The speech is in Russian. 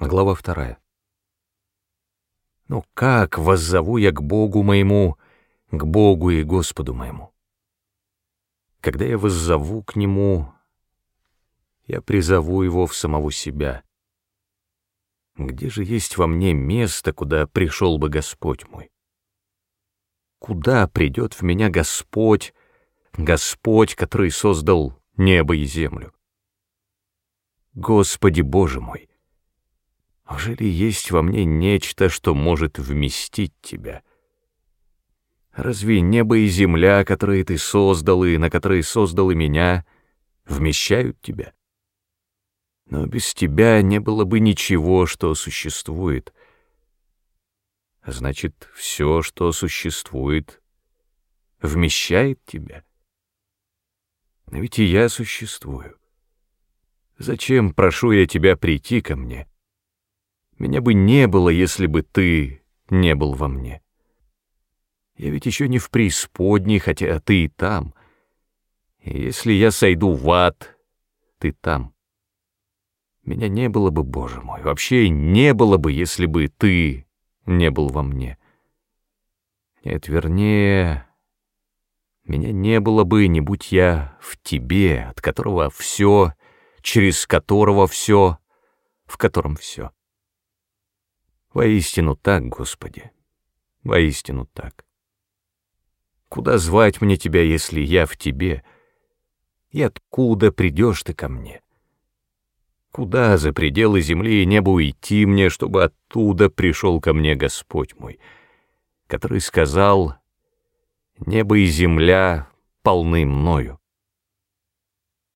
Глава вторая. Ну как воззову я к Богу моему, к Богу и Господу моему? Когда я воззову к Нему, я призову Его в самого себя. Где же есть во мне место, куда пришел бы Господь мой? Куда придет в меня Господь, Господь, который создал небо и землю? Господи Боже мой! Неужели есть во мне нечто, что может вместить тебя? Разве небо и земля, которые ты создал и на которые создал и меня, вмещают тебя? Но без тебя не было бы ничего, что существует. Значит, все, что существует, вмещает тебя. Но ведь и я существую. Зачем прошу я тебя прийти ко мне? Меня бы не было, если бы ты не был во мне. Я ведь еще не в преисподней, хотя ты и там. И если я сойду в ад, ты там. Меня не было бы, Боже мой, вообще не было бы, если бы ты не был во мне. Нет, вернее, меня не было бы, не будь я в тебе, от которого все, через которого все, в котором все. Воистину так, Господи, воистину так. Куда звать мне Тебя, если я в Тебе? И откуда придешь Ты ко мне? Куда за пределы земли и неба уйти мне, чтобы оттуда пришел ко мне Господь мой, который сказал, «Небо и земля полны мною».